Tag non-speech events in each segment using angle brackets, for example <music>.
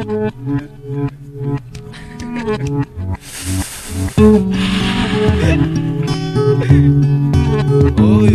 Oj,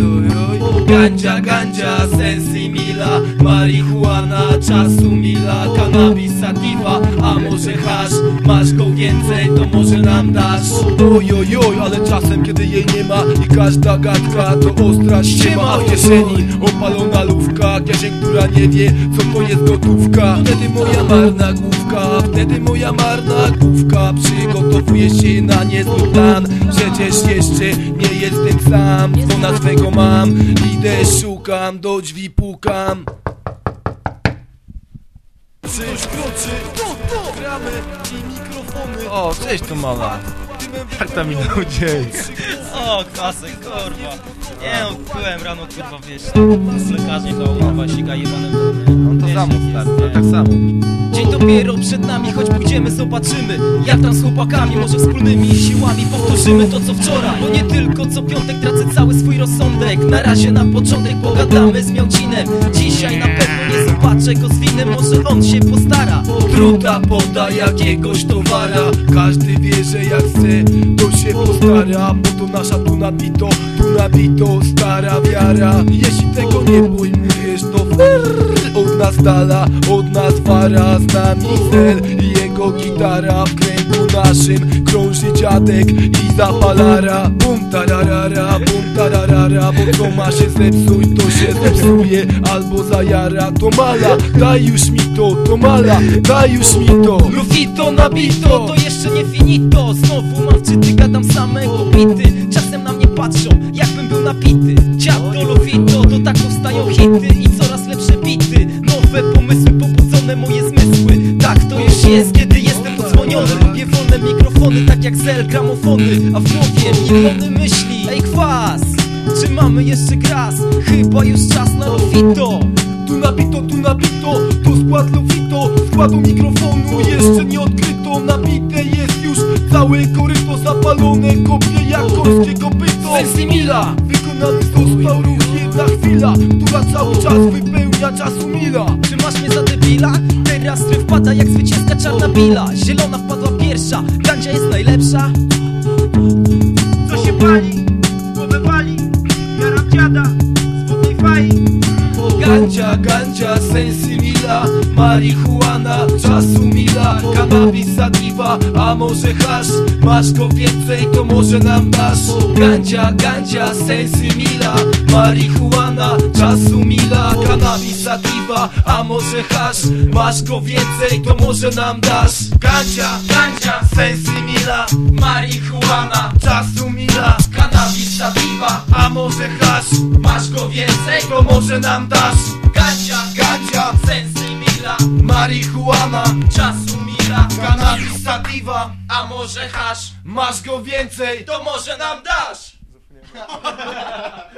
oj, oj Gandzia, gandzia, sensi mila Marihuana, czasu mila Cannabis, sativa, a może hasz? Masz go więcej, to może nam dasz? Oj, oj, oj, ale czasem kiedy jej nie ma I każda gadka to ostra ściema. A w kieszeni opalona lówka Kieszeń, która nie wie co to jest gotówka. Wtedy moja marna główka Wtedy moja marna główka Przygotowuje się na niezły plan. Przecież jeszcze nie jestem sam Dzwona swego mam. Idę, szukam, do drzwi pukam. Przyjdź kroczy, gramy i mikrofony. O, cześć tu mala. Jak tam minął dzień? O, klasyk, kurwa. Nie no, byłem rano, kurwa, wiesz, z lekarzem koło kurwa, sika jebanem. No to stary, to tak samo. Dzień dopiero przed nami, choć pójdziemy, zobaczymy Jak tam z chłopakami, może wspólnymi siłami powtórzymy to co wczoraj Bo nie tylko co piątek tracę cały swój rozsądek Na razie na początek pogadamy z Miałcinem Dzisiaj na pewno nie zobaczę go z winem, może on się postara? Druta poda jakiegoś towara. Każdy wie, że jak chce, to się postara. Bo to nasza tu nabito, tu nabito Stara wiara. Jeśli tego nie pojmujesz, to Od nas dala, od nas wara. Z nami cel i jego gitara. W kręgu naszym krąży dziadek i zapalara. Bum tararara, tararara Bo co ma się zepsuć, to się zepsuje. Albo zajara, to mala Daj już mi to, to mala Daj już mi to. Lufito nabito, to jeszcze nie finito. Znowu mam wczyty, gadam samego bity. Czasem na mnie patrzą, jakbym był napity Dziad to Lufito, to tak powstają hity I coraz lepsze bity. Nowe pomysły, pobudzone moje zmysły. Tak to już jest, kiedy jestem odzwoniony. Lubię wolne mikrofony, tak jak zel gramofony. A w głowie miliony myśli. Ej kwas, czy mamy jeszcze gras? Chyba już czas na Lufito Tu nabito, tu nabito, to skład Lufito Składu mikrofonu. Jeszcze nie odkryto. Nabite jest już całe koryto. Zapalone kopie jak korskie kopyto. Sensi Mila. Wykonany został ruch. Jedna chwila Która cały czas wypełnia czasu mila. Czy masz mnie za debila? Teraz tryb wpada jak zwycięska czarna bila. Zielona wpadła pierwsza, gandzia jest najlepsza Gandzia, gandzia, sensi mila Marihuana, czasu mila Cannabis, sativa, a może hasz? Masz go więcej, to może nam dasz? Gandzia, gandzia, sensi mila Marihuana, czasu mila Cannabis, sativa, a może hasz? Masz go więcej, to może nam dasz? Gandzia, gandzia, sensi mila Marihuana, czasu mila Cannabis, sativa, a może hasz? Masz go więcej, to może nam dasz Gandzia, gandzia, sensi mila. Marihuana, czasu mila. Cannabis, sativa, a może hasz? Masz go więcej, to może nam dasz <laughs>